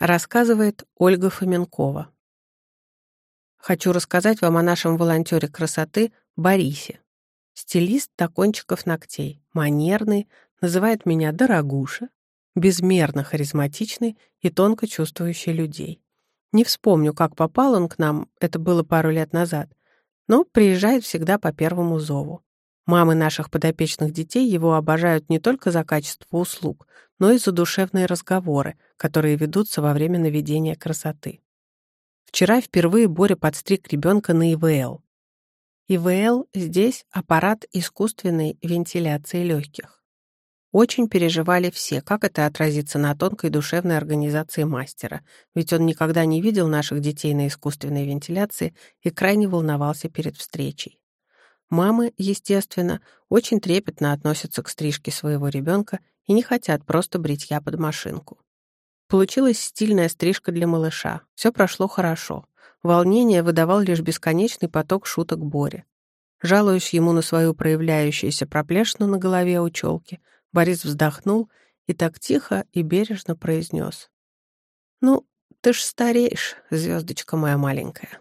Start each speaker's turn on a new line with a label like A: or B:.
A: Рассказывает Ольга Фоменкова. Хочу рассказать вам о нашем волонтере красоты Борисе. Стилист до кончиков ногтей, манерный, называет меня дорогуша, безмерно харизматичный и тонко чувствующий людей. Не вспомню, как попал он к нам, это было пару лет назад, но приезжает всегда по первому зову. Мамы наших подопечных детей его обожают не только за качество услуг, но и за душевные разговоры, которые ведутся во время наведения красоты. Вчера впервые Боря подстриг ребенка на ИВЛ. ИВЛ здесь аппарат искусственной вентиляции легких. Очень переживали все, как это отразится на тонкой душевной организации мастера, ведь он никогда не видел наших детей на искусственной вентиляции и крайне волновался перед встречей. Мамы, естественно, очень трепетно относятся к стрижке своего ребенка и не хотят просто бритья под машинку. Получилась стильная стрижка для малыша. Все прошло хорошо. Волнение выдавал лишь бесконечный поток шуток Боре. Жалуясь ему на свою проявляющуюся проплешину на голове у челки, Борис вздохнул и так тихо и бережно произнес. «Ну, ты ж стареешь, звездочка моя маленькая».